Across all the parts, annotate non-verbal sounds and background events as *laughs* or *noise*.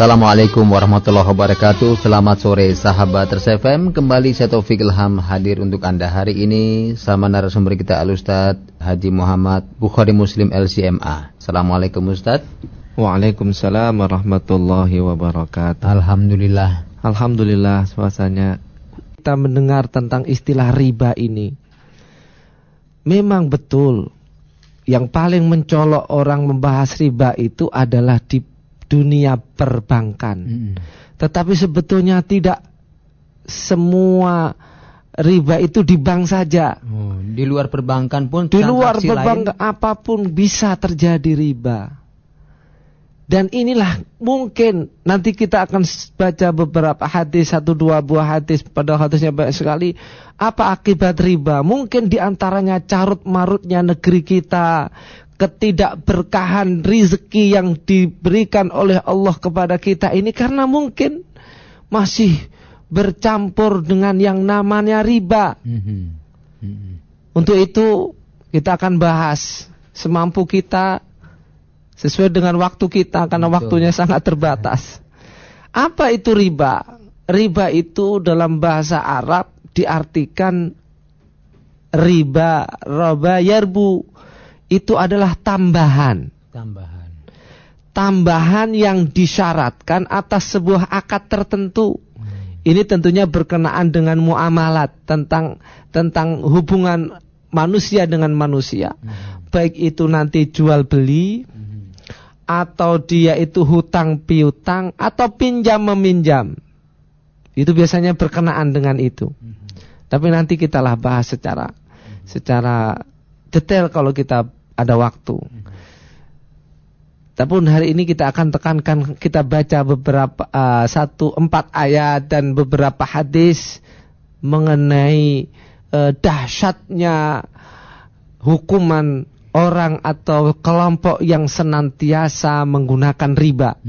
Assalamualaikum warahmatullahi wabarakatuh. Selamat sore sahabat Tersefem Kembali saya Taufik Ilham hadir untuk Anda hari ini Sama narasumber kita Al-Ustaz Haji Muhammad Bukhari Muslim LCMA Assalamualaikum Ustaz Waalaikumsalam warahmatullahi wabarakatuh. Alhamdulillah. Alhamdulillah suasanya Kita mendengar tentang istilah riba ini. Memang betul Yang paling mencolok orang membahas riba itu adalah di dunia perbankan. Hmm. Tetapi sebetulnya tidak semua riba itu di bank saja. Oh, di luar perbankan pun di luar perbankan apa pun bisa terjadi riba. Dan inilah mungkin nanti kita akan baca beberapa hadis satu dua buah hadis pada hadisnya banyak sekali apa akibat riba mungkin di antaranya carut marutnya negeri kita ketidakberkahan rizki yang diberikan oleh Allah kepada kita ini karena mungkin masih bercampur dengan yang namanya riba. Mm -hmm. Untuk itu kita akan bahas semampu kita sesuai dengan waktu kita karena Betul. waktunya sangat terbatas. Apa itu riba? Riba itu dalam bahasa Arab diartikan riba, roba, yarbu itu adalah tambahan. Tambahan. Tambahan yang disyaratkan atas sebuah akad tertentu. Hmm. Ini tentunya berkenaan dengan muamalat tentang tentang hubungan manusia dengan manusia. Hmm. Baik itu nanti jual beli hmm. atau dia itu hutang piutang atau pinjam meminjam. Itu biasanya berkenaan dengan itu. Hmm. Tapi nanti kita lah bahas secara hmm. secara detail kalau kita ada waktu. Tapi hari ini kita akan tekankan kita baca beberapa uh, satu empat ayat dan beberapa hadis mengenai uh, dahsyatnya hukuman orang atau kelompok yang senantiasa menggunakan riba.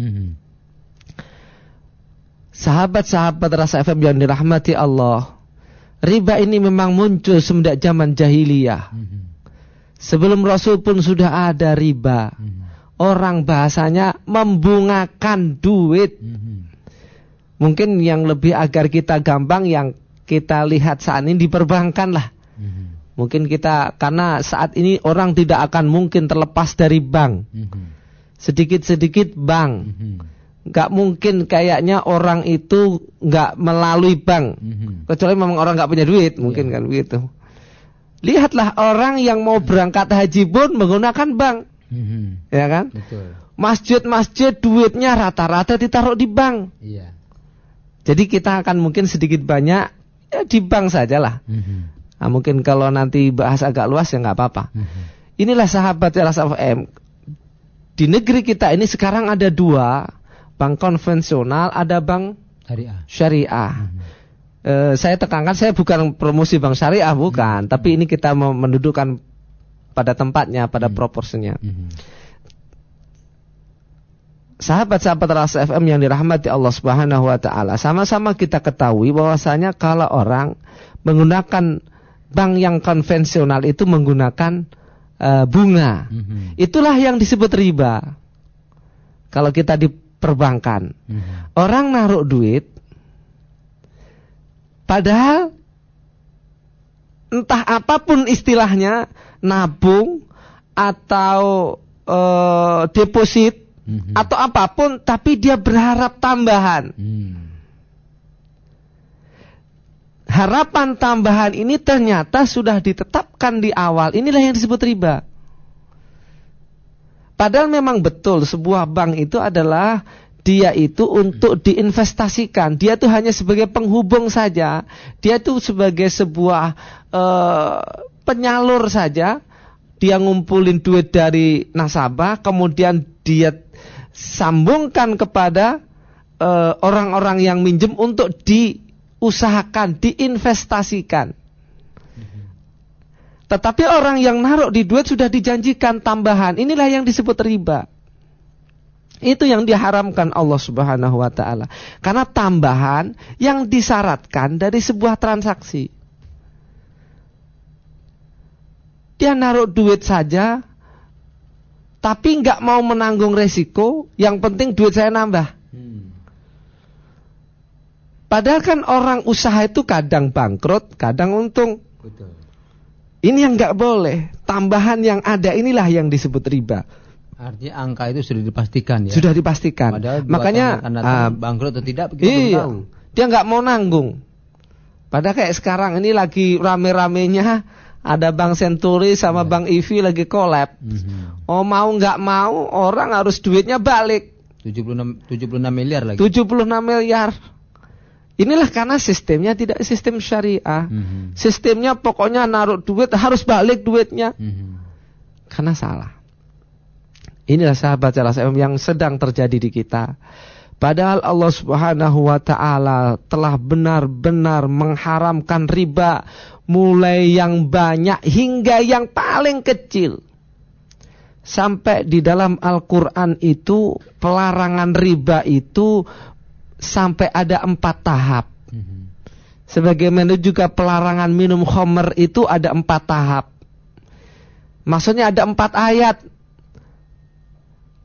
Sahabat-sahabat rasa FM yang dirahmati Allah, riba ini memang muncul semenjak zaman jahiliyah. Mm -hmm. Sebelum Rasul pun sudah ada riba. Hmm. Orang bahasanya membungakan duit. Hmm. Mungkin yang lebih agar kita gampang yang kita lihat saat ini diperbankan lah. Hmm. Mungkin kita karena saat ini orang tidak akan mungkin terlepas dari bank. Sedikit-sedikit bank. Gak mungkin kayaknya orang itu gak melalui bank. Kecuali memang orang gak punya duit, mungkin yeah. kan begitu. Lihatlah orang yang mau berangkat haji pun menggunakan bank. Hmm. Ya kan? Masjid-masjid duitnya rata-rata ditaruh di bank. Iya. Jadi kita akan mungkin sedikit banyak ya di bank sajalah. Hmm. Nah, mungkin kalau nanti bahas agak luas ya nggak apa-apa. Hmm. Inilah sahabat LSFM. Di negeri kita ini sekarang ada dua bank konvensional, ada bank syariah. syariah. Hmm eh, saya tekankan saya bukan promosi bank syariah bukan, hmm. tapi ini kita mendudukkan pada tempatnya, pada hmm. proporsinya. Hmm. Sahabat-sahabat Rasa FM yang dirahmati Allah Subhanahu wa taala, sama-sama kita ketahui bahwasanya kalau orang menggunakan bank yang konvensional itu menggunakan uh, bunga. Hmm. Itulah yang disebut riba. Kalau kita di perbankan. Hmm. Orang naruh duit Padahal entah apa pun istilahnya, nabung atau e, deposit mm -hmm. atau apa pun, tapi dia berharap tambahan. Mm. Harapan tambahan ini ternyata sudah ditetapkan di awal. Inilah yang disebut riba. Padahal memang betul sebuah bank itu adalah dia itu untuk diinvestasikan. Dia itu hanya sebagai penghubung saja. Dia itu sebagai sebuah uh, penyalur saja. Dia ngumpulin duit dari nasabah, kemudian dia sambungkan kepada eh, orang-orang uh, yang minjem untuk diusahakan, diinvestasikan. Tetapi orang yang naruh di duit sudah dijanjikan tambahan. Inilah yang disebut riba. Itu yang diharamkan Allah Subhanahu wa taala. Karena tambahan yang disyaratkan dari sebuah transaksi. Dia naruh duit saja tapi nggak mau menanggung resiko, yang penting duit saya nambah. Padahal kan orang usaha itu kadang bangkrut, kadang untung. Betul. Ini yang nggak boleh. Tambahan yang ada inilah yang disebut riba. Artinya angka itu sudah dipastikan ya. Sudah dipastikan. Padahal Makanya tahun ah, bangkrut atau tidak kita belum iya, tahu. dia nggak mau nanggung. Padahal kayak sekarang ini lagi rame-ramenya ada Bank Senturi sama Bank IV lagi collab. Mhm. Oh mau nggak mau orang harus duitnya balik 76 76 miliar lagi. 76 miliar. Inilah karena sistemnya tidak sistem syariah. Mhm. Sistemnya pokoknya naruh duit harus balik duitnya Mhm. karena salah. Inilah sahabat jelas yang sedang terjadi di kita. Padahal Allah Subhanahu wa taala telah benar-benar mengharamkan riba mulai yang banyak hingga yang paling kecil. Sampai di dalam Al-Qur'an itu pelarangan riba itu sampai ada empat tahap. Sebagaimana juga pelarangan minum khamr itu ada empat tahap. Maksudnya ada empat ayat.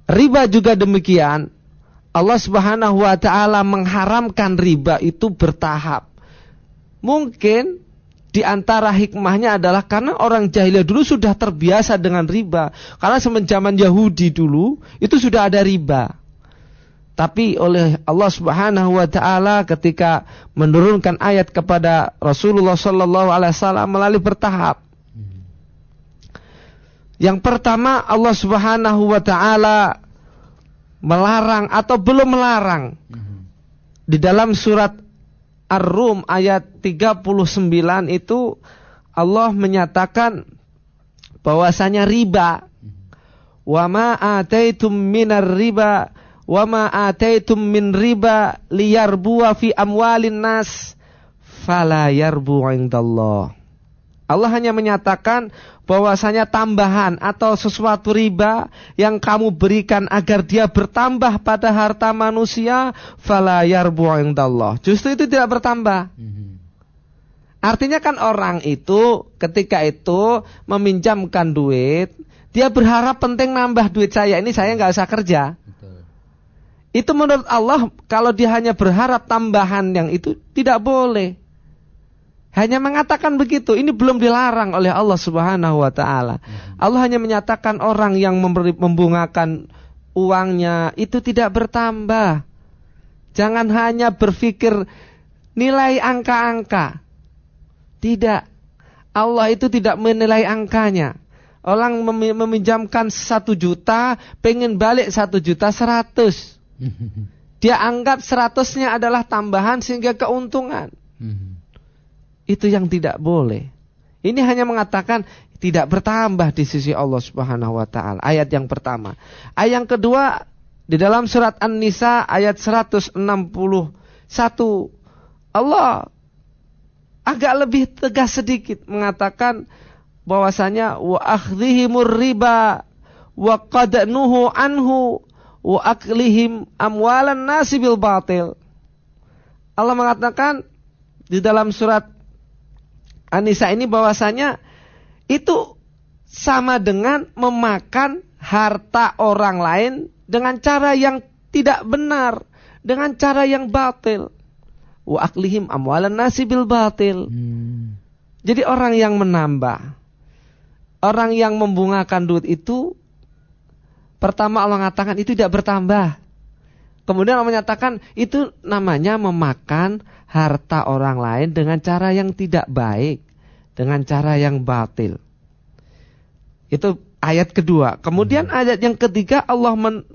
Riba juga demikian. Allah Subhanahu wa taala mengharamkan riba itu bertahap. Mungkin di antara hikmahnya adalah karena orang jahiliyah dulu sudah terbiasa dengan riba. Karena semenjaman Yahudi dulu itu sudah ada riba. Tapi oleh Allah Subhanahu wa taala ketika menurunkan ayat kepada Rasulullah sallallahu alaihi wasallam melalui bertahap. Yang pertama Allah Subhanahu wa taala melarang atau belum melarang. Mhm. di dalam surat Ar-Rum ayat 39 itu Allah menyatakan bahwasanya riba. Wa ma ataitum minar riba wa ma ataitum min riba liyarbuwa fi amwalin nas fala yarbu indallah Allah hanya menyatakan bahwasanya tambahan atau sesuatu riba yang kamu berikan agar dia bertambah pada harta manusia fala yarbu indallah. Justru itu tidak bertambah. Mhm. Artinya kan orang itu ketika itu meminjamkan duit, dia berharap penting nambah duit saya ini saya nggak usah kerja. Betul. Itu menurut Allah kalau dia hanya berharap tambahan yang itu tidak boleh. Hanya mengatakan begitu, ini belum dilarang oleh Allah Subhanahu wa taala. Allah hanya menyatakan orang yang membungakan uangnya itu tidak bertambah. Jangan hanya berpikir nilai angka-angka. Tidak. Allah itu tidak menilai angkanya. Orang memi- meminjamkan satu juta, pengen balik satu juta seratus. *laughs* Dia anggap seratusnya adalah tambahan sehingga keuntungan. Itu yang tidak boleh. Ini hanya mengatakan tidak bertambah di sisi Allah Subhanahu wa taala. Ayat yang pertama. Ayat yang kedua di dalam surat An-Nisa ayat 161 Allah agak lebih tegas sedikit mengatakan bahwasanya wa akhdhihimur riba wa qadnuhu anhu wa aklihim amwalan nasi bil batil. Allah mengatakan di dalam surat An-Nisa ini bahwasanya itu sama dengan memakan harta orang lain dengan cara yang tidak benar, dengan cara yang batil. Wa aklihim amwalan nasi bil batil. Hmm. Jadi orang yang menambah, orang yang membungakan duit itu pertama Allah mengatakan itu tidak bertambah. Kemudian Allah menyatakan itu namanya memakan harta orang lain dengan cara yang tidak baik, dengan cara yang batil. Itu ayat kedua. Kemudian ayat yang ketiga Allah men-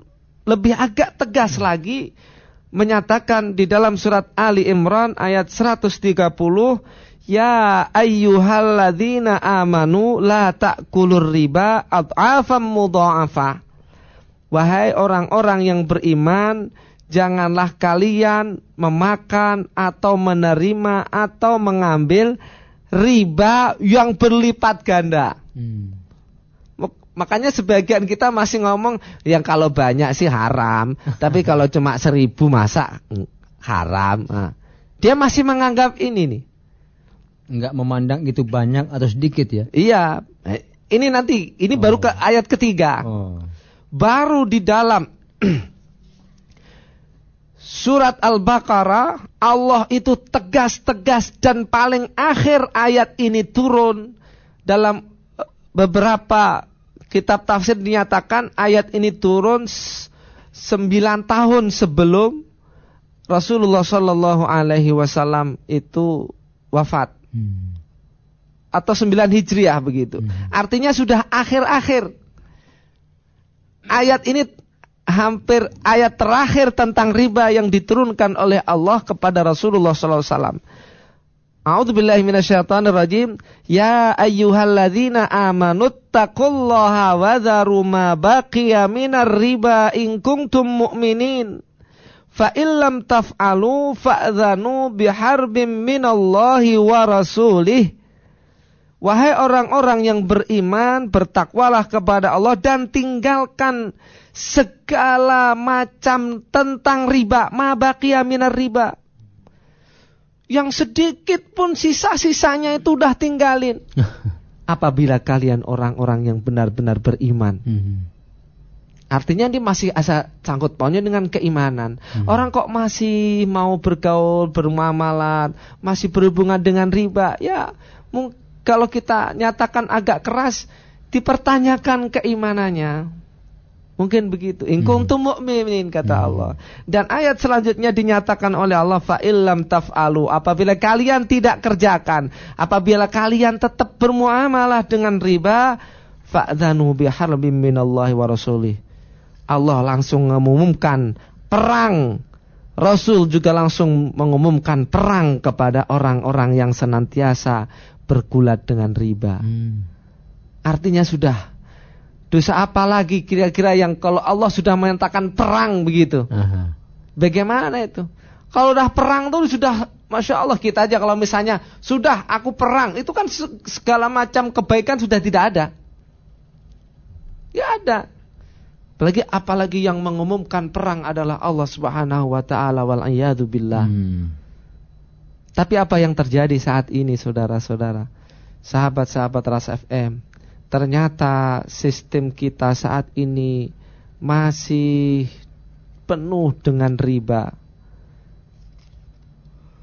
lebih agak tegas lagi menyatakan di dalam surat Ali Imran ayat 130 Ya ayyuhalladzina amanu la ta'kulur riba ad'afam mudha'afa Wahai orang-orang yang beriman janganlah kalian memakan atau menerima atau mengambil riba yang berlipat ganda Hmm. Mak- Makanya sebagian kita masih ngomong yang kalau banyak sih haram, *laughs* tapi kalau cuma seribu masa mm, haram. Nah, dia masih menganggap ini nih. Enggak memandang itu banyak atau sedikit ya. Iya, eh, ini nanti ini baru ke ayat ketiga. Oh. Baru di dalam surat Al-Baqarah Allah itu tegas-tegas dan paling akhir ayat ini turun dalam eh, beberapa kitab tafsir dinyatakan ayat ini turun sembilan tahun sebelum Rasulullah Shallallahu Alaihi Wasallam itu wafat hmm. atau sembilan hijriah begitu. Hmm. Artinya sudah akhir-akhir ayat ini hampir ayat terakhir tentang riba yang diturunkan oleh Allah kepada Rasulullah SAW. A'udzu billahi minasyaitonir rajim. Ya ayyuhalladzina amanu taqullaha wa dharu ma baqiya minar riba in kuntum mu'minin. Fa illam taf'alu fa'dhanu biharbin minallahi wa rasulih. Wahai orang-orang yang beriman, bertakwalah kepada Allah dan tinggalkan segala macam tentang riba, ma baqiya minar riba. Yang sedikit pun sisa-sisanya itu udah tinggalin. *laughs* Apabila kalian orang-orang yang benar-benar beriman. Hmm. Artinya dia masih asa sangkut pautnya dengan keimanan. Hmm. Orang kok masih mau bergaul, bermuamalat, masih berhubungan dengan riba, ya mungkin kalau kita nyatakan agak keras, dipertanyakan keimanannya. Mungkin begitu. In kuntum hmm. mu'minin kata hmm. Allah. Dan ayat selanjutnya dinyatakan oleh Allah fa illam taf'alu apabila kalian tidak kerjakan, apabila kalian tetap bermuamalah dengan riba, fa'dzanu biharbim minallahi wa rasulih. Allah langsung mengumumkan perang. Rasul juga langsung mengumumkan perang kepada orang-orang yang senantiasa bergulat dengan riba. Hmm. Artinya sudah dosa apa lagi kira-kira yang kalau Allah sudah menyatakan perang begitu? Aha. Bagaimana itu? Kalau udah perang tuh sudah Masya Allah kita aja kalau misalnya sudah aku perang itu kan segala macam kebaikan sudah tidak ada. Ya ada. Apalagi apalagi yang mengumumkan perang adalah Allah Subhanahu wa taala wal billah. Hmm. Tapi apa yang terjadi saat ini saudara-saudara? Sahabat-sahabat Ras FM, ternyata sistem kita saat ini masih penuh dengan riba.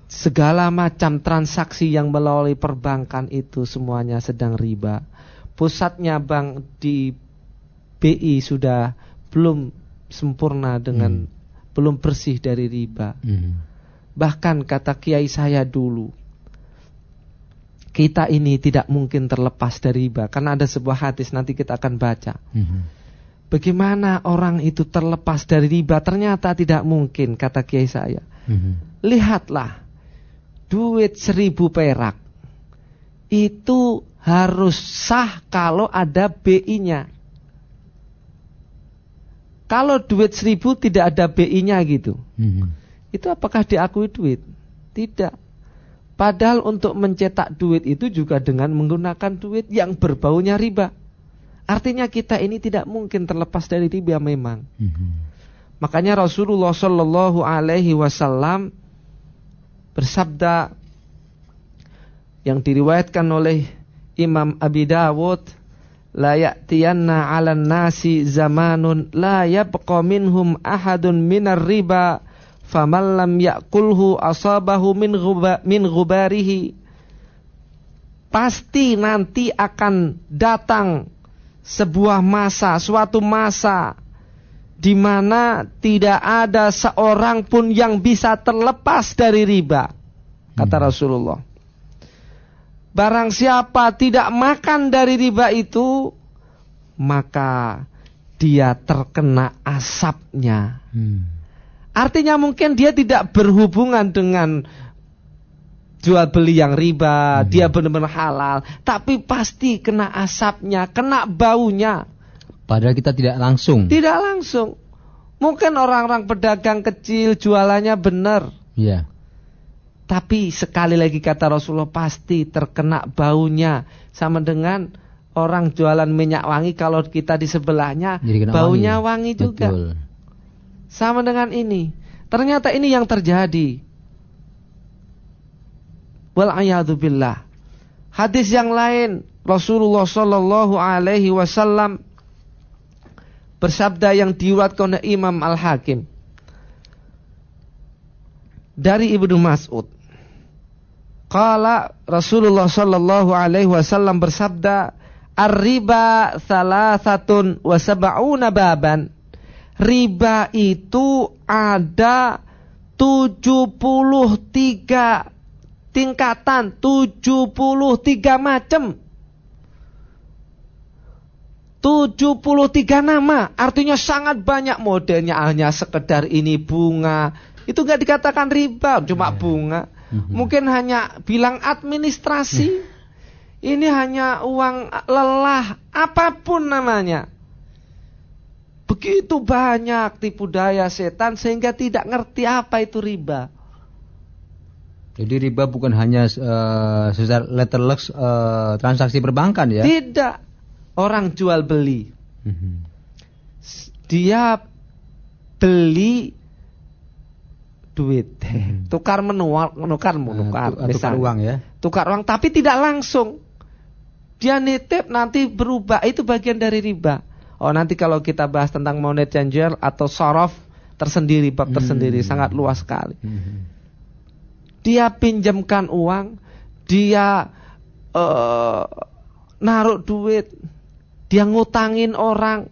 Segala macam transaksi yang melalui perbankan itu semuanya sedang riba. Pusatnya bank di BI sudah belum sempurna dengan hmm. belum bersih dari riba. Hmm. Bahkan kata kiai saya dulu, kita ini tidak mungkin terlepas dari riba. Karena ada sebuah hadis nanti kita akan baca. Mhm. Bagaimana orang itu terlepas dari riba? Ternyata tidak mungkin, kata kiai saya. Mhm. Lihatlah, duit seribu perak itu harus sah kalau ada BI-nya. Kalau duit seribu tidak ada BI-nya gitu. Mhm itu apakah diakui duit? Tidak. Padahal untuk mencetak duit itu juga dengan menggunakan duit yang berbaunya riba. Artinya kita ini tidak mungkin terlepas dari riba memang. Mm -hmm. Makanya Rasulullah Shallallahu Alaihi Wasallam bersabda yang diriwayatkan oleh Imam Abi Dawud la ya'tiyanna 'alan nasi zamanun la yabqa minhum ahadun minar riba faman lam yakulhu asabahu min ghuba, min ghubarihi pasti nanti akan datang sebuah masa, suatu masa di mana tidak ada seorang pun yang bisa terlepas dari riba, kata hmm. Rasulullah. Barang siapa tidak makan dari riba itu, maka dia terkena asapnya. Hmm. Artinya mungkin dia tidak berhubungan dengan jual beli yang riba, hmm. dia benar-benar halal, tapi pasti kena asapnya, kena baunya. Padahal kita tidak langsung. Tidak langsung. Mungkin orang-orang pedagang kecil jualannya benar. Iya. Tapi sekali lagi kata Rasulullah pasti terkena baunya sama dengan orang jualan minyak wangi kalau kita di sebelahnya baunya wangi, wangi juga. Betul. Sama dengan ini. Ternyata ini yang terjadi. Wal billah. Hadis yang lain Rasulullah sallallahu alaihi wasallam bersabda yang diulatkan oleh Imam Al-Hakim. dari Ibnu Mas'ud. Qala Rasulullah sallallahu alaihi wasallam bersabda, "Ar-riba salasatun wa sab'una baban." Riba itu ada 73 tingkatan, 73 macam. 73 nama, artinya sangat banyak modelnya hanya sekedar ini bunga. Itu nggak dikatakan riba, cuma iya. bunga. Mhm. Mungkin hanya bilang administrasi. Ini hanya uang lelah, apa pun namanya. Begitu banyak tipu daya setan sehingga tidak ngerti apa itu riba. Jadi riba bukan hanya uh, secara letterless uh, transaksi perbankan ya? Tidak orang jual beli. Mm-hmm. Dia beli duit, mm-hmm. *laughs* tukar menukar, menukar, menukar, uh, tukar uang ya. Tukar uang, tapi tidak langsung. Dia nitip nanti berubah, itu bagian dari riba. Oh nanti kalau kita bahas tentang money changer atau sorof tersendiri, bab tersendiri, hmm. sangat luas sekali. Hmm. Dia pinjamkan uang, dia uh, naruh duit, dia ngutangin orang.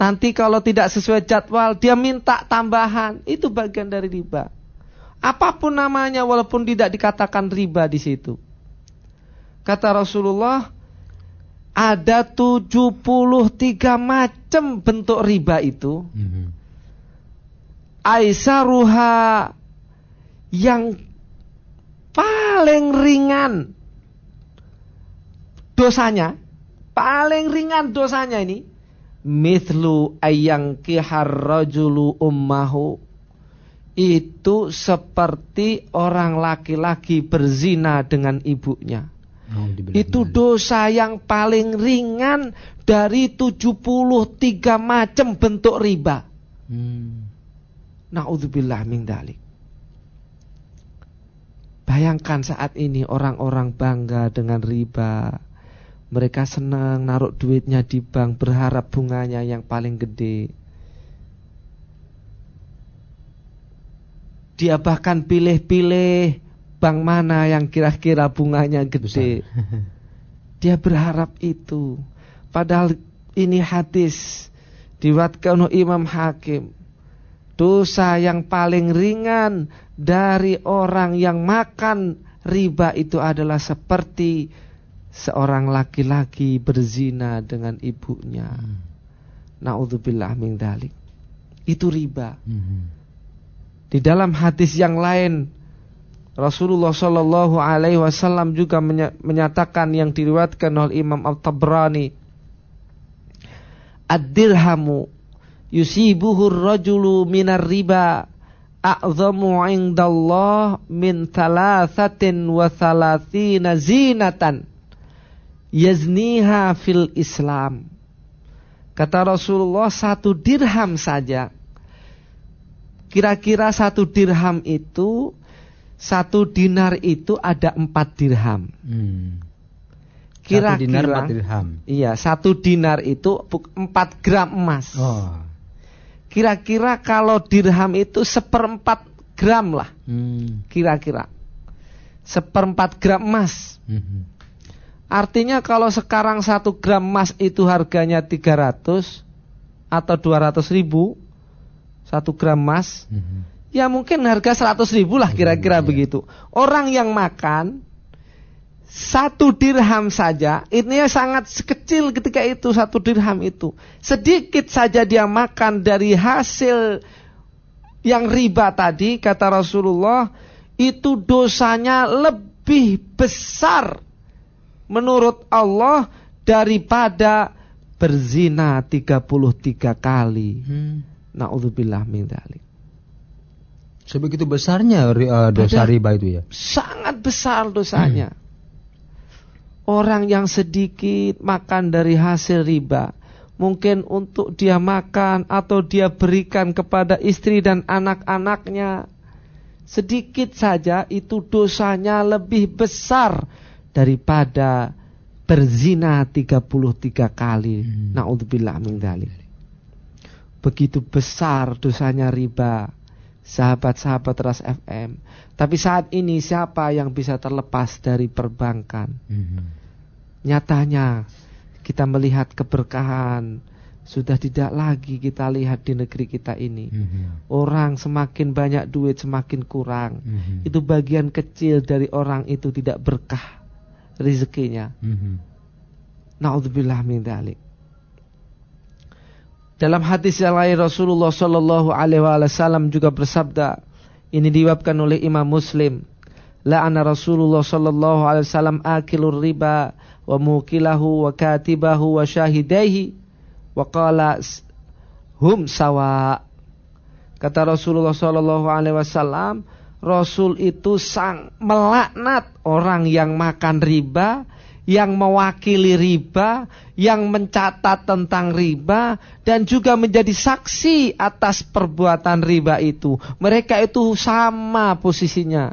Nanti kalau tidak sesuai jadwal, dia minta tambahan. Itu bagian dari riba. Apa pun namanya walaupun tidak dikatakan riba di situ. Kata Rasulullah, ada 73 macam bentuk riba itu. Mm-hmm. Aisaruha yang paling ringan dosanya Paling ringan dosanya ini. Mithlu ayang kihar rajulu ummahu. Itu seperti orang laki-laki berzina dengan ibunya. Itu dosa yang paling ringan dari 73 macam bentuk riba. Hmm. Na'udzubillah min dalik. Bayangkan saat ini orang-orang bangga dengan riba mereka senang naruh duitnya di bank berharap bunganya yang paling gede. Dia bahkan pilih-pilih bank mana yang kira-kira bunganya gede. *laughs* Dia berharap itu. Padahal ini hadis diwatkan oleh Imam Hakim. Dosa yang paling ringan dari orang yang makan riba itu adalah seperti seorang laki-laki berzina dengan ibunya. Hmm. Nauzubillah min dalik. Itu riba. Hmm. Di dalam hadis yang lain Rasulullah Shallallahu alaihi wasallam juga menyatakan yang diriwayatkan oleh Imam Al-Tabrani Ad-dirhamu yusibuhu rajulu minar riba a'zamu indallah min thalathatin wa thalathina zinatan yazniha fil Islam. Kata Rasulullah satu dirham saja. Kira-kira satu dirham itu satu dinar itu ada empat dirham. Hmm. Kira-kira empat dirham. Iya, satu dinar itu empat gram emas. Oh. Kira-kira kalau dirham itu seperempat gram lah. Hmm. Kira-kira seperempat gram emas. Hmm. Artinya kalau sekarang satu gram emas itu harganya 300 atau 200 ribu satu gram emas, mm -hmm. Ya mungkin harga 100 ribu lah kira-kira mm -hmm. begitu. Orang yang makan satu dirham saja, ini sangat kecil ketika itu satu dirham itu. Sedikit saja dia makan dari hasil yang riba tadi, kata Rasulullah, itu dosanya lebih besar menurut Allah daripada berzina 33 kali. Hmm. Nauzubillah min dzalik. Sebegitu besarnya uh, dosa riba itu ya? Sangat besar dosanya. Hmm. Orang yang sedikit makan dari hasil riba, mungkin untuk dia makan atau dia berikan kepada istri dan anak-anaknya, sedikit saja itu dosanya lebih besar daripada berzina 33 kali. Hmm. Nauzubillah min dzalik. Begitu besar dosanya riba. Sahabat-sahabat Ras FM. Tapi saat ini siapa yang bisa terlepas dari perbankan? Mm-hmm. Nyatanya kita melihat keberkahan sudah tidak lagi kita lihat di negeri kita ini. Mm-hmm. Orang semakin banyak duit semakin kurang. Mm-hmm. Itu bagian kecil dari orang itu tidak berkah rezekinya. Mm-hmm. Naudzubillah min dzalik. Dalam hadis yang lain Rasulullah Shallallahu Alaihi Wasallam juga bersabda, ini diwabkan oleh Imam Muslim. La'ana Rasulullah Shallallahu Alaihi Wasallam akilur riba wa mukilahu wa katibahu wa syahidaihi wa qala hum sawa. Kata Rasulullah Shallallahu Alaihi Wasallam, Rasul itu sang melaknat orang yang makan riba yang mewakili riba, yang mencatat tentang riba, dan juga menjadi saksi atas perbuatan riba itu. Mereka itu sama posisinya.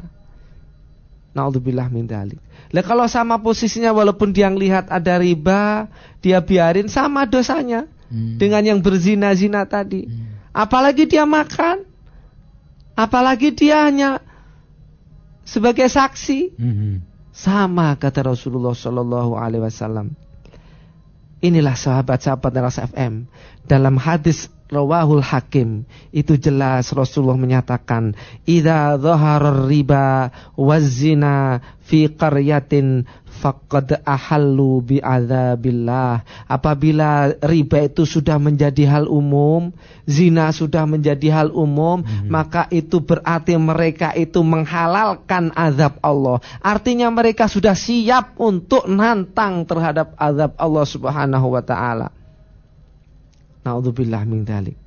Naudzubillah min dalik. Lah kalau sama posisinya walaupun dia lihat ada riba, dia biarin sama dosanya hmm. dengan yang berzina-zina tadi. Hmm. Apalagi dia makan, apalagi dia hanya sebagai saksi. Hmm. Sama kata Rasulullah Shallallahu Alaihi Wasallam. Inilah sahabat-sahabat Ras FM. Dalam hadis Rawahul Hakim. Itu jelas Rasulullah menyatakan idza dhahara riba wazina fi qaryatin faqad ahallu bi'adzabillah. Apabila riba itu sudah menjadi hal umum zina sudah menjadi hal umum hmm. maka itu berarti mereka itu menghalalkan azab Allah. Artinya mereka sudah siap untuk nantang terhadap azab Allah Subhanahu wa taala naudzubillah min dzalik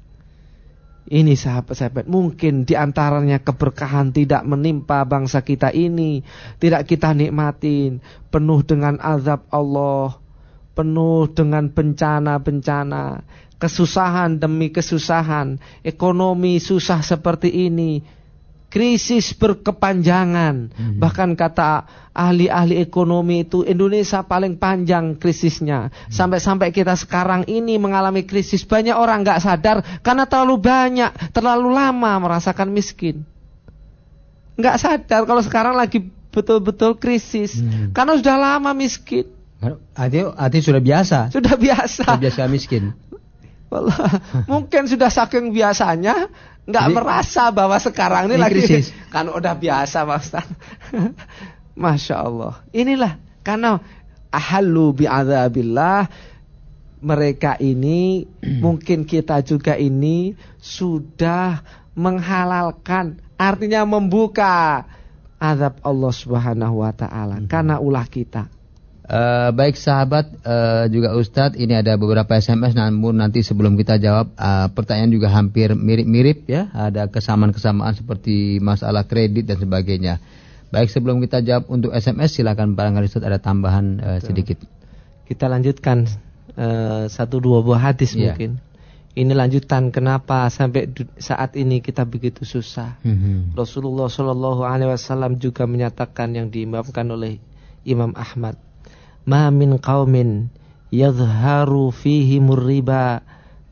ini sahabat-sahabat mungkin di antaranya keberkahan tidak menimpa bangsa kita ini. Tidak kita nikmatin. Penuh dengan azab Allah. Penuh dengan bencana-bencana. Kesusahan demi kesusahan. Ekonomi susah seperti ini krisis berkepanjangan. Hmm. Bahkan kata ahli-ahli ekonomi itu Indonesia paling panjang krisisnya. Hmm. Sampai-sampai kita sekarang ini mengalami krisis. Banyak orang nggak sadar karena terlalu banyak, terlalu lama merasakan miskin. Nggak sadar kalau sekarang lagi betul-betul krisis. Hmm. Karena sudah lama miskin. Arti, arti sudah biasa. Sudah biasa. Sudah biasa miskin. *laughs* *laughs* mungkin sudah saking biasanya nggak merasa bahwa sekarang ini, ini lagi krisis. *laughs* kan udah biasa Pak Ustaz. *laughs* Masya Allah. Inilah karena ahalu bi'adzabillah mereka ini *clears throat* mungkin kita juga ini sudah menghalalkan artinya membuka azab Allah Subhanahu wa taala hmm. karena ulah kita. Uh, baik sahabat uh, juga Ustadz ini ada beberapa SMS namun nanti sebelum kita jawab uh, pertanyaan juga hampir mirip-mirip ya ada kesamaan-kesamaan seperti masalah kredit dan sebagainya. Baik sebelum kita jawab untuk SMS silakan barangkali Ustadz ada tambahan uh, sedikit. Kita lanjutkan uh, satu dua buah hadis yeah. mungkin. Ini lanjutan kenapa sampai saat ini kita begitu susah. Mm -hmm. Rasulullah Shallallahu Alaihi Wasallam juga menyatakan yang diimamkan oleh Imam Ahmad ma min qaumin yadhharu fihi murriba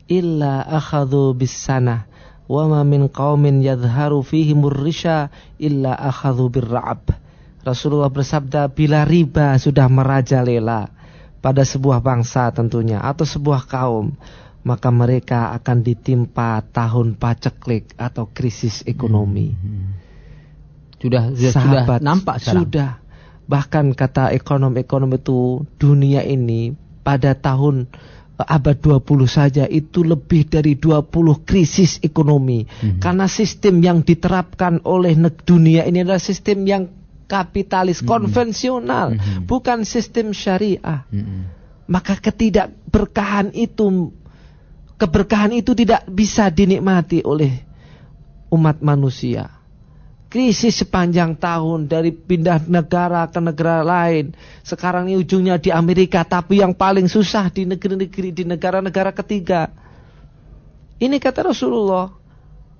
illa akhadhu bis sanah wa ma min qaumin yadhharu fihi murrisha illa akhadhu birra'ab Rasulullah bersabda bila riba sudah merajalela pada sebuah bangsa tentunya atau sebuah kaum maka mereka akan ditimpa tahun paceklik atau krisis ekonomi. Hmm. Sudah sudah, Sahabat, sudah nampak sekarang. Sudah Bahkan kata ekonom-ekonom itu dunia ini pada tahun eh, abad 20 saja itu lebih dari 20 krisis ekonomi. Hmm. Karena sistem yang diterapkan oleh dunia ini adalah sistem yang kapitalis, hmm. konvensional, hmm. bukan sistem syariah. Hmm. Maka ketidakberkahan itu keberkahan itu tidak bisa dinikmati oleh umat manusia krisis sepanjang tahun dari pindah negara ke negara lain. Sekarang ini ujungnya di Amerika, tapi yang paling susah di negeri-negeri di negara-negara ketiga. Ini kata Rasulullah,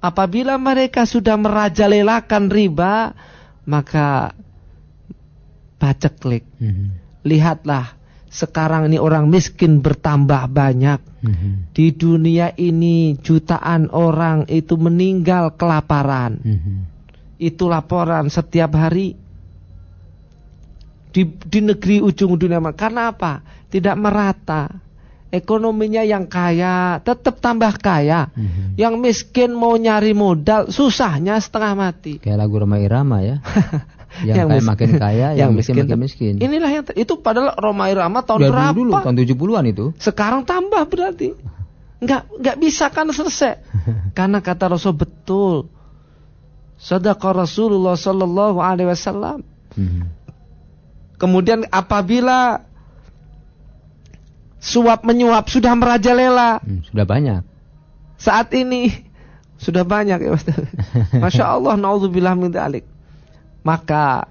apabila mereka sudah merajalelakan riba, maka paceklik. Mm -hmm. Lihatlah sekarang ini orang miskin bertambah banyak. Mhm. Di dunia ini jutaan orang itu meninggal kelaparan. Mhm. Itu laporan setiap hari. Di, di negeri ujung dunia. Karena apa? Tidak merata. Ekonominya yang kaya tetap tambah kaya. Mhm. Yang miskin mau nyari modal susahnya setengah mati. Kayak lagu Roma Irama ya. *laughs* Yang, Yang kaya makin kaya, *laughs* yang, miskin, makin miskin. Inilah yang itu padahal Roma Irama tahun Ya, berapa? dulu, dulu tahun 70-an itu. Sekarang tambah berarti. Enggak enggak bisa kan selesai. *laughs* Karena kata Rasul betul. Sadaqa Rasulullah sallallahu alaihi wasallam. Mhm. Kemudian apabila suap menyuap sudah merajalela Hmm, sudah banyak. saat ini sudah banyak ya Ustaz. *laughs* Masya Allah naudzubillah min dzalik. Maka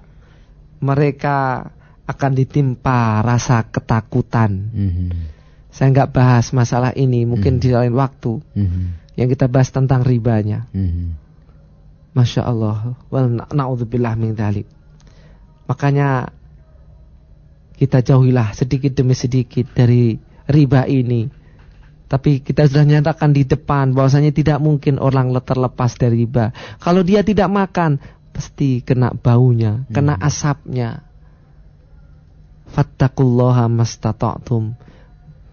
mereka akan ditimpa rasa ketakutan. Mhm. Saya nggak bahas masalah ini, mungkin Hmm. di lain waktu. Mhm. Yang kita bahas tentang ribanya. Mhm. Masya Allah. Na- naudzubillah min dzalik. Makanya kita jauhilah sedikit demi sedikit dari riba ini. Tapi kita sudah nyatakan di depan bahwasanya tidak mungkin orang terlepas dari riba. Kalau dia tidak makan, pasti kena baunya, kena Hmm. asapnya. Fattakullaha mastata'tum.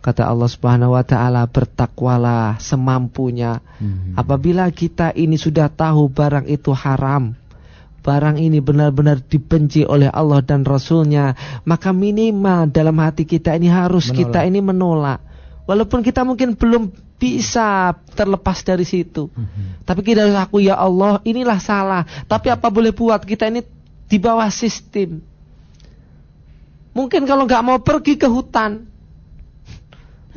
Kata Allah Subhanahu wa taala, bertakwalah semampunya. Mhm. Apabila kita ini sudah tahu barang itu haram, barang ini benar-benar dibenci oleh Allah dan Rasulnya, maka minimal dalam hati kita ini harus Menolak. kita ini menolak. Walaupun kita mungkin belum bisa terlepas dari situ. Mhm. Tapi kita harus aku ya Allah, inilah salah. Tapi apa boleh buat kita ini di bawah sistem. Mungkin kalau nggak mau pergi ke hutan,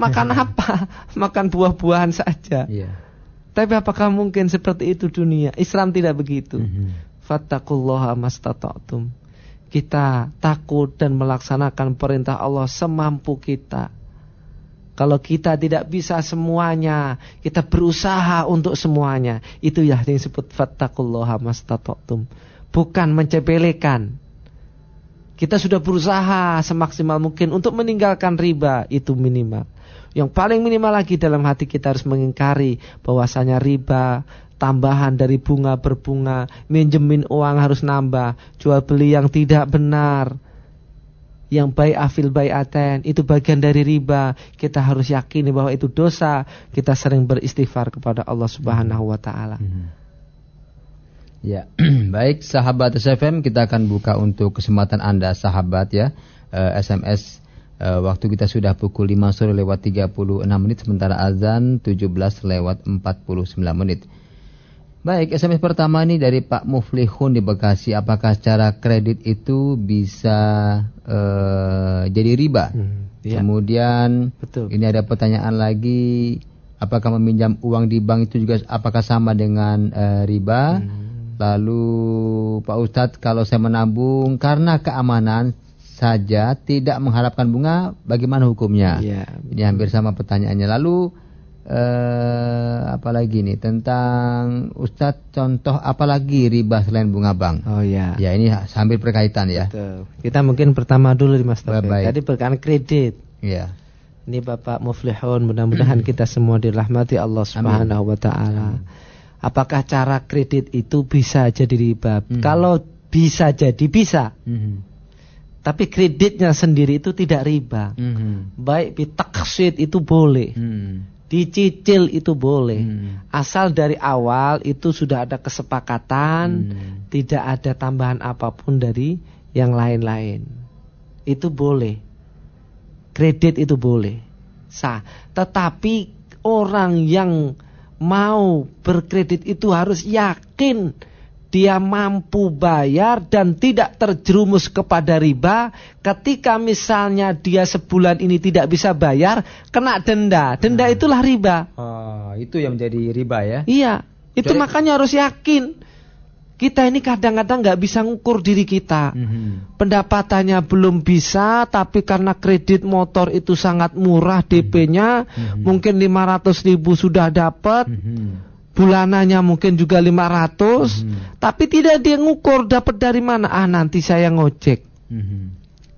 makan *laughs* apa? Makan buah-buahan saja. Iya. Tapi apakah mungkin seperti itu dunia? Islam tidak begitu. Mhm. Fattakullaha mastata'tum. Kita takut dan melaksanakan perintah Allah semampu kita. Kalau kita tidak bisa semuanya, kita berusaha untuk semuanya. Itu ya yang disebut fattakullaha mastata'tum. Bukan mencebelekan. Kita sudah berusaha semaksimal mungkin untuk meninggalkan riba itu minimal. Yang paling minimal lagi dalam hati kita harus mengingkari bahwasanya riba tambahan dari bunga berbunga, minjemin uang harus nambah, jual beli yang tidak benar. Yang baik afil bayaten itu bagian dari riba. Kita harus yakini bahwa itu dosa. Kita sering beristighfar kepada Allah Subhanahu wa taala. Mhm. Ya, *clears throat* baik sahabat SFM kita akan buka untuk kesempatan Anda sahabat ya. Eh, SMS eh, waktu kita sudah pukul 5 sore lewat 36 menit sementara azan 17 lewat 49 menit. Baik, SMS pertama ini dari Pak Muflihun di Bekasi. Apakah secara kredit itu bisa eh, jadi riba? Hmm, iya. Kemudian Betul. ini ada pertanyaan lagi, apakah meminjam uang di bank itu juga apakah sama dengan eh, riba? Hmm. Lalu Pak Ustadz kalau saya menabung karena keamanan saja tidak mengharapkan bunga, bagaimana hukumnya? Iya. Ini hampir sama pertanyaannya. Lalu eh, apa lagi nih tentang Ustadz contoh apa lagi riba selain bunga bank? Oh ya. Ya ini hampir berkaitan ya. Betul. Kita mungkin pertama dulu di Mas Taufik. Tadi berkaitan kredit. Ya. Ini Bapak Muflihun, mudah-mudahan *clears throat* kita semua dirahmati Allah Subhanahu wa taala. Apakah cara kredit itu bisa jadi riba? Hmm. Kalau bisa jadi bisa. Mhm. Tapi kreditnya sendiri itu tidak riba. Mhm. Baik bitaksid itu boleh. Mhm. Dicicil itu boleh. Hmm. Asal dari awal itu sudah ada kesepakatan, Hmm. tidak ada tambahan apa pun dari yang lain-lain. Itu boleh. Kredit itu boleh. Sah. Tetapi orang yang mau berkredit itu harus yakin dia mampu bayar dan tidak terjerumus kepada riba ketika misalnya dia sebulan ini tidak bisa bayar kena denda denda Nah. itulah riba Oh, itu yang menjadi riba ya? iya itu Jadi- makanya harus yakin kita ini kadang-kadang nggak bisa ngukur diri kita Mhm. pendapatannya belum bisa tapi karena kredit motor itu sangat murah DP-nya Mhm. mungkin 500 ribu sudah dapat Mhm. Bulanannya mungkin juga 500 Mhm. tapi tidak dia ngukur dapat dari mana ah nanti saya ngojek Mhm.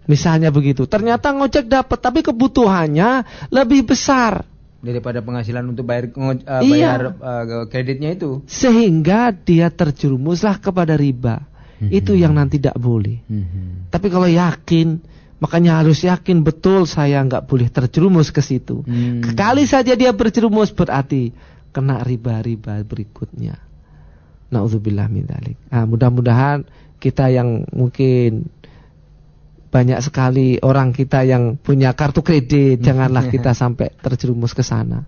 Misalnya begitu. Ternyata ngojek dapat tapi kebutuhannya lebih besar daripada penghasilan untuk bayar uh, bayar uh, kreditnya itu. Sehingga dia terjerumuslah kepada riba. Mm -hmm. Itu yang nanti tidak boleh. Mm -hmm. Tapi kalau yakin, makanya harus yakin betul saya nggak boleh terjerumus ke situ. Mm. Kali saja dia berjerumus berarti kena riba-riba berikutnya. Nauzubillah min dzalik. Nah, mudah-mudahan kita yang mungkin banyak sekali orang kita yang punya kartu kredit, janganlah kita *laughs* sampai terjerumus ke sana.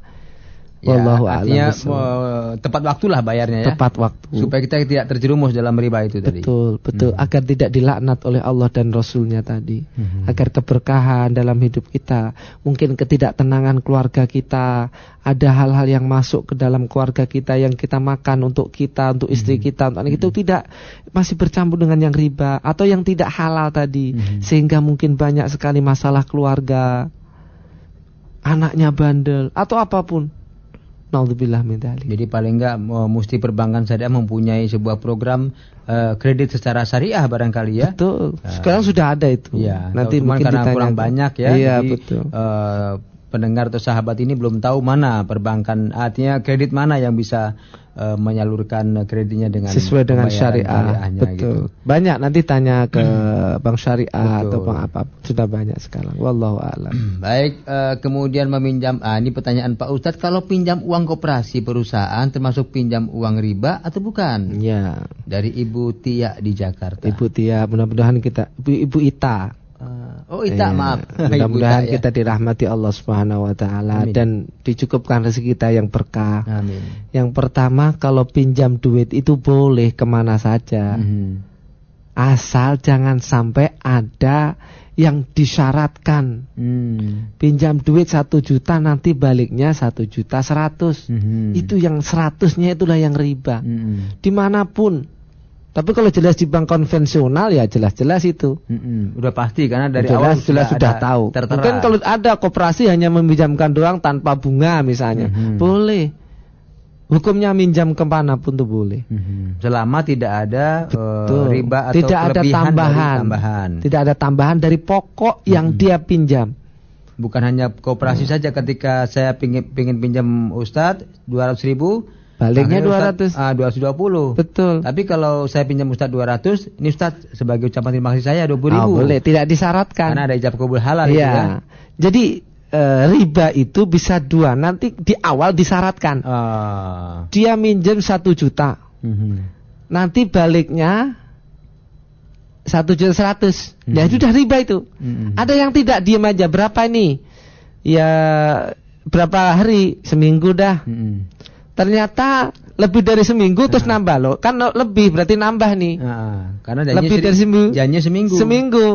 Ya, Wallahu artinya uh, tepat waktulah bayarnya ya. Tepat waktu. Supaya kita tidak terjerumus dalam riba itu tadi. Betul, betul. Hmm. Agar tidak dilaknat oleh Allah dan Rasulnya tadi. Hmm. Agar keberkahan dalam hidup kita. Mungkin ketidaktenangan keluarga kita. Ada hal-hal yang masuk ke dalam keluarga kita yang kita makan untuk kita, untuk istri hmm. kita, untuk anak itu hmm. tidak masih bercampur dengan yang riba atau yang tidak halal tadi. Hmm. Sehingga mungkin banyak sekali masalah keluarga. Anaknya bandel atau apa pun Naudzubillah min Jadi paling enggak mesti perbankan syariah mempunyai sebuah program uh, kredit secara syariah barangkali ya. Betul. Uh, Sekarang sudah ada itu. Ya, Nanti mungkin karena kurang banyak ya. Iya, jadi, betul. Uh, pendengar atau sahabat ini belum tahu mana perbankan artinya kredit mana yang bisa uh, menyalurkan kreditnya dengan sesuai dengan syariah. Betul. Gitu. Banyak nanti tanya ke hmm. bank syariah Betul. atau bank apa sudah banyak sekarang. Wallahu a'lam. Baik, uh, kemudian meminjam ah, ini pertanyaan Pak Ustadz kalau pinjam uang koperasi perusahaan termasuk pinjam uang riba atau bukan? Ya. Dari Ibu Tia di Jakarta. Ibu Tia, mudah-mudahan kita Ibu, Ibu Ita oh Ita, iya. maaf. Mudah-mudahan ya. kita dirahmati Allah Subhanahu wa taala dan dicukupkan rezeki kita yang berkah. Amin. Yang pertama kalau pinjam duit itu boleh ke mana saja. Mm -hmm. Asal jangan sampai ada yang disyaratkan. Mm. Pinjam duit satu juta nanti baliknya satu juta seratus. Mm -hmm. Itu yang seratusnya itulah yang riba. Mm -hmm. Di mana pun tapi kalau jelas di bank konvensional ya jelas-jelas itu. Mm-mm, udah pasti karena dari jelas, awal jelas sudah tahu. Tertera. Mungkin kalau ada koperasi hanya meminjamkan doang tanpa bunga misalnya, mm-hmm. boleh. Hukumnya minjam ke mana pun tuh boleh. Mm-hmm. Selama tidak ada uh, riba atau tidak ada tambahan. tambahan. Tidak ada tambahan dari pokok yang mm-hmm. dia pinjam. Bukan hanya koperasi mm. saja ketika saya pingin, pingin pinjam Ustadz 200 ribu Baliknya dua ratus. Ah, dua ratus dua puluh. Betul. Tapi kalau saya pinjam Ustaz dua ratus, ini Ustaz sebagai ucapan terima kasih saya dua puluh ribu. Oh, boleh, tidak disyaratkan. Karena ada ijab kabul halal Iya. Ya. Jadi e, riba itu bisa dua. Nanti di awal disyaratkan. Uh. Dia minjem satu juta. Mm -hmm. Nanti baliknya satu juta seratus. Mm -hmm. Ya sudah riba itu. Mm -hmm. Ada yang tidak diam aja. Berapa ini? Ya berapa hari? Seminggu dah. Mm -hmm Ternyata lebih dari seminggu terus nah. nambah loh. Kan lebih berarti nambah nih. Nah, karena lebih dari seminggu. Janjinya seminggu. Seminggu.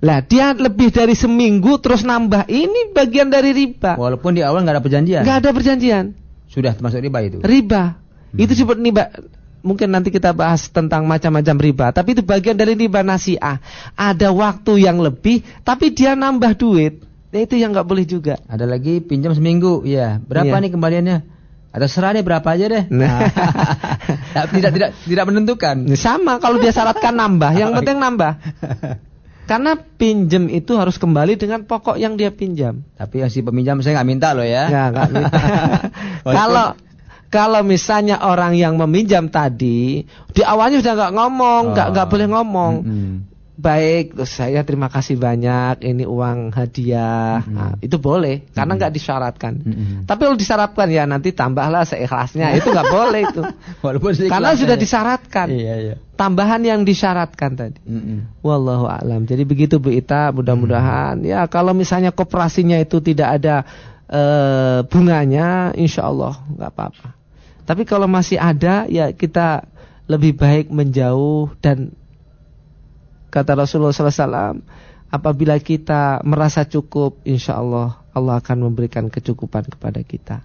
Lah dia lebih dari seminggu terus nambah. Ini bagian dari riba. Walaupun di awal nggak ada perjanjian. Nggak ada perjanjian. Sudah termasuk riba itu. Riba. Hmm. Itu seperti riba. Mungkin nanti kita bahas tentang macam-macam riba. Tapi itu bagian dari riba nasiah. Ada waktu yang lebih, tapi dia nambah duit. Ya itu yang nggak boleh juga. Ada lagi pinjam seminggu, ya. Berapa iya. nih kembaliannya? Ada serah deh berapa aja deh. Nah. *laughs* tidak tidak tidak menentukan. Sama kalau dia syaratkan nambah, yang penting nambah. Karena pinjam itu harus kembali dengan pokok yang dia pinjam. Tapi yang si peminjam saya nggak minta loh ya. Nggak nggak minta. *laughs* *laughs* kalau kalau misalnya orang yang meminjam tadi di awalnya sudah nggak ngomong, nggak oh. nggak boleh ngomong. Mm -hmm baik terus saya terima kasih banyak ini uang hadiah mm -hmm. nah, itu boleh karena nggak mm -hmm. disyaratkan mm -hmm. tapi kalau disyaratkan ya nanti tambahlah seikhlasnya itu nggak boleh itu *laughs* Walaupun karena sudah disyaratkan iya, iya. tambahan yang disyaratkan tadi mm -hmm. wallahu alam jadi begitu Bu Ita mudah-mudahan mm -hmm. ya kalau misalnya koperasinya itu tidak ada uh, bunganya insya Allah nggak apa-apa tapi kalau masih ada ya kita lebih baik menjauh dan Kata Rasulullah SAW, apabila kita merasa cukup, insya Allah Allah akan memberikan kecukupan kepada kita.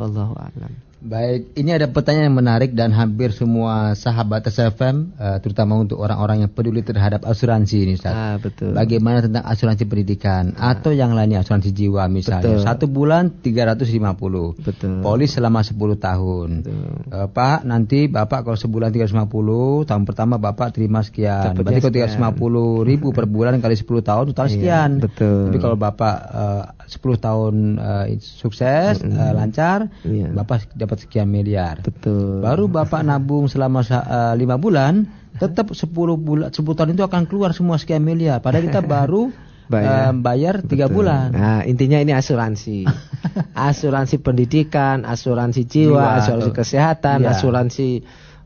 Wallahu a'lam. Baik, ini ada pertanyaan yang menarik dan hampir semua sahabat SFM, uh, eh, terutama untuk orang-orang yang peduli terhadap asuransi ini, Ustaz. Ah, betul. Bagaimana tentang asuransi pendidikan ah. atau yang lainnya asuransi jiwa misalnya. Betul. Satu bulan 350. Betul. Polis selama 10 tahun. Betul. Uh, Pak, nanti Bapak kalau sebulan 350, tahun pertama Bapak terima sekian. Dapat Berarti kalau 350 ribu per bulan kali 10 tahun total iya, sekian. Iya, betul. Tapi kalau Bapak uh, 10 tahun uh, sukses, mm -hmm. uh, lancar, iya. Bapak dapat dapat sekian miliar. Betul. Baru Bapak nabung selama eh, lima uh, bulan, tetap 10 bulan 10 tahun itu akan keluar semua sekian miliar. Padahal kita *laughs* baru bayar, uh, bayar 3 bulan. Nah, intinya ini asuransi. *laughs* asuransi pendidikan, asuransi jiwa, jiwa asuransi atau, kesehatan, iya. asuransi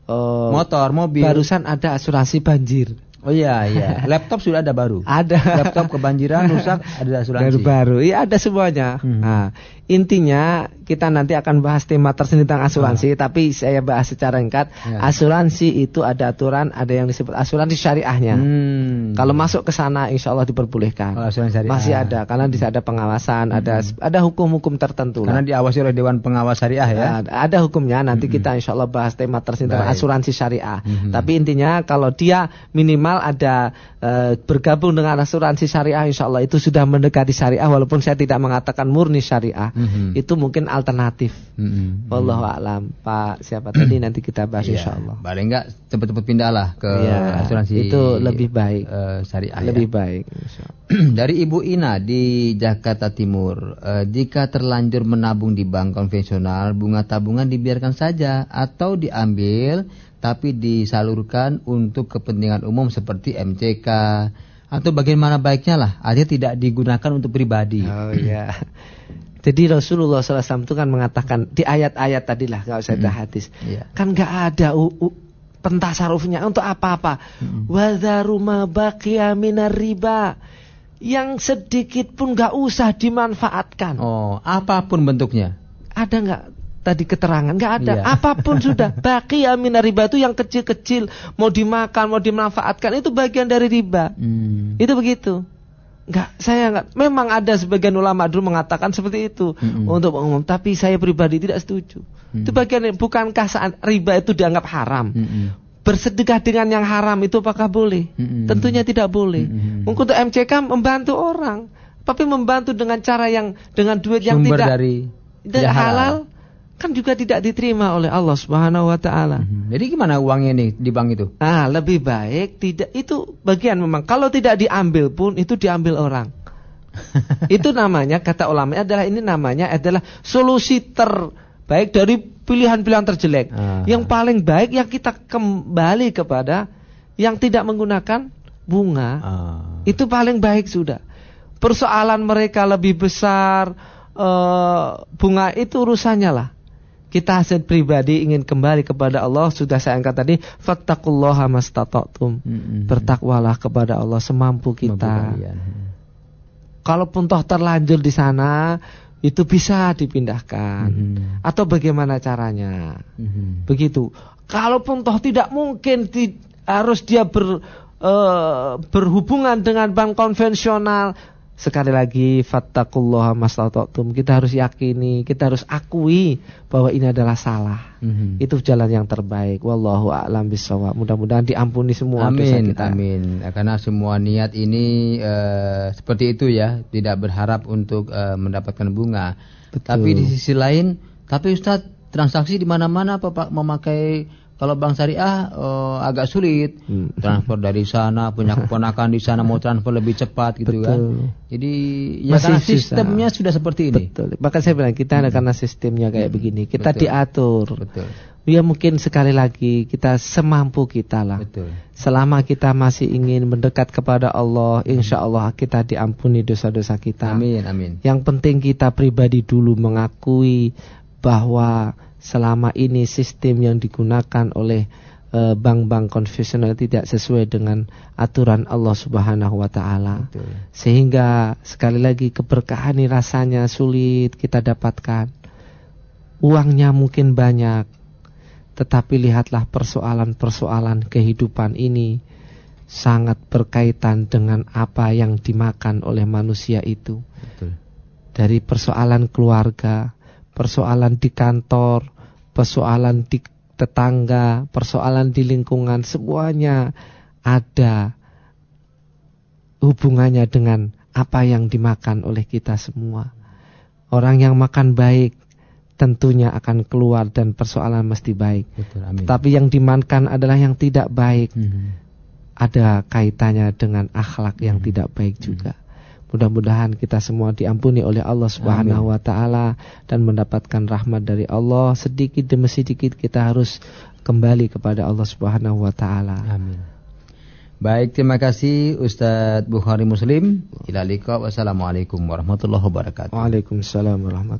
uh, motor, mobil. Barusan ada asuransi banjir. Oh iya iya, laptop sudah ada baru. Ada. Laptop kebanjiran rusak ada asuransi. Baru baru. Iya ada semuanya. Hmm. Nah, intinya kita nanti akan bahas tema tersendiri tentang asuransi, oh. tapi saya bahas secara ringkat. Ya. Asuransi itu ada aturan, ada yang disebut asuransi syariahnya. Hmm. Kalau masuk ke sana, insya Allah diperbolehkan. Oh, asuransi syariah. Masih ada, karena di ada pengawasan, hmm. ada ada hukum-hukum tertentu. Karena diawasi oleh Dewan Pengawas Syariah ya. Nah, ada hukumnya. Nanti hmm. kita insya Allah bahas tema tersendiri tentang asuransi syariah. Hmm. Tapi intinya kalau dia minimal ada e, bergabung dengan asuransi syariah, insya Allah itu sudah mendekati syariah, walaupun saya tidak mengatakan murni syariah hmm. itu mungkin alternatif. Hmm. Wallahu a'lam. Pak siapa tadi *clears throat* nanti kita bahas yeah. insyaallah. Paling enggak cepat-cepat pindahlah ke yeah. asuransi itu lebih baik. Uh, syariah. Lebih ya. baik. *clears throat* Dari Ibu Ina di Jakarta Timur, uh, jika terlanjur menabung di bank konvensional, bunga tabungan dibiarkan saja atau diambil tapi disalurkan untuk kepentingan umum seperti MCK atau bagaimana baiknya lah, artinya tidak digunakan untuk pribadi. Oh iya. *clears throat* Jadi Rasulullah SAW itu kan mengatakan di ayat-ayat tadi lah nggak usah ada hadis, yeah. kan nggak ada u, u, pentasarufnya untuk apa-apa. Wadharuma baqiya minar riba yang sedikit pun nggak usah dimanfaatkan. Oh, apa pun bentuknya. Ada nggak tadi keterangan? Nggak ada. Yeah. Apa pun *laughs* sudah. Baqiya minar riba itu yang kecil-kecil mau dimakan, mau dimanfaatkan itu bagian dari riba. Hmm. Itu begitu. Enggak, saya enggak. Memang ada sebagian ulama dulu mengatakan seperti itu mm -hmm. untuk umum, tapi saya pribadi tidak setuju. Mm -hmm. Itu bagian bukankah saat riba itu dianggap haram? Mm -hmm. Bersedekah dengan yang haram itu apakah boleh? Mm -hmm. Tentunya tidak boleh. Mm -hmm. Untuk MCK membantu orang, tapi membantu dengan cara yang dengan duit yang Sumber tidak dari tidak halal. halal kan juga tidak diterima oleh Allah Subhanahu wa taala. Hmm. Jadi gimana uangnya nih di bank itu? Ah, lebih baik tidak itu bagian memang kalau tidak diambil pun itu diambil orang. *laughs* itu namanya kata ulama adalah ini namanya adalah solusi terbaik dari pilihan-pilihan terjelek. Ah. Yang paling baik yang kita kembali kepada yang tidak menggunakan bunga. Ah. Itu paling baik sudah. Persoalan mereka lebih besar uh, bunga itu urusannya lah kita hasil pribadi ingin kembali kepada Allah sudah saya angkat tadi fattaqullaha mastata'tum mm-hmm. bertakwalah kepada Allah semampu kita kalaupun toh terlanjur di sana itu bisa dipindahkan mm-hmm. atau bagaimana caranya mm-hmm. begitu kalaupun toh tidak mungkin di, harus dia ber, uh, berhubungan dengan bank konvensional Sekali lagi fattaqullaha mastata'tum. Kita harus yakini, kita harus akui bahwa ini adalah salah. Mm -hmm. Itu jalan yang terbaik. Wallahu a'lam bishawab. Mudah-mudahan diampuni semua amin, dosa kita. Amin. Karena semua niat ini uh, seperti itu ya, tidak berharap untuk uh, mendapatkan bunga. Betul. Tapi di sisi lain, tapi Ustaz, transaksi di mana-mana Pak memakai kalau bank syariah uh, agak sulit hmm. transfer dari sana, punya keponakan di sana mau transfer lebih cepat gitu kan. Betul. kan. Jadi ya Masih karena sistemnya sudah seperti ini. Betul. Bahkan saya bilang kita hmm. karena sistemnya kayak hmm. begini, kita Betul. diatur. Betul. Ya mungkin sekali lagi kita semampu kita lah. Betul. Selama kita masih ingin mendekat kepada Allah, insya Allah kita diampuni dosa-dosa kita. Amin, amin. Yang penting kita pribadi dulu mengakui bahwa selama ini sistem yang digunakan oleh eh, bank-bank konvensional tidak sesuai dengan aturan Allah Subhanahu wa taala. Sehingga sekali lagi keberkahan ini rasanya sulit kita dapatkan. Uangnya mungkin banyak, tetapi lihatlah persoalan-persoalan kehidupan ini sangat berkaitan dengan apa yang dimakan oleh manusia itu. Betul. Dari persoalan keluarga, persoalan di kantor, persoalan di tetangga, persoalan di lingkungan, semuanya ada hubungannya dengan apa yang dimakan oleh kita semua. Orang yang makan baik tentunya akan keluar dan persoalan mesti baik. Betul, amin. Tapi yang dimakan adalah yang tidak baik. Hmm. Ada kaitannya dengan akhlak yang hmm. tidak baik juga. Mudah-mudahan kita semua diampuni oleh Allah Subhanahu wa taala dan mendapatkan rahmat dari Allah. Sedikit demi sedikit kita harus kembali kepada Allah Subhanahu wa taala. Amin. Baik, terima kasih Ustadz Bukhari Muslim. Ila Wassalamualaikum warahmatullahi wabarakatuh. Waalaikumsalam warahmatullahi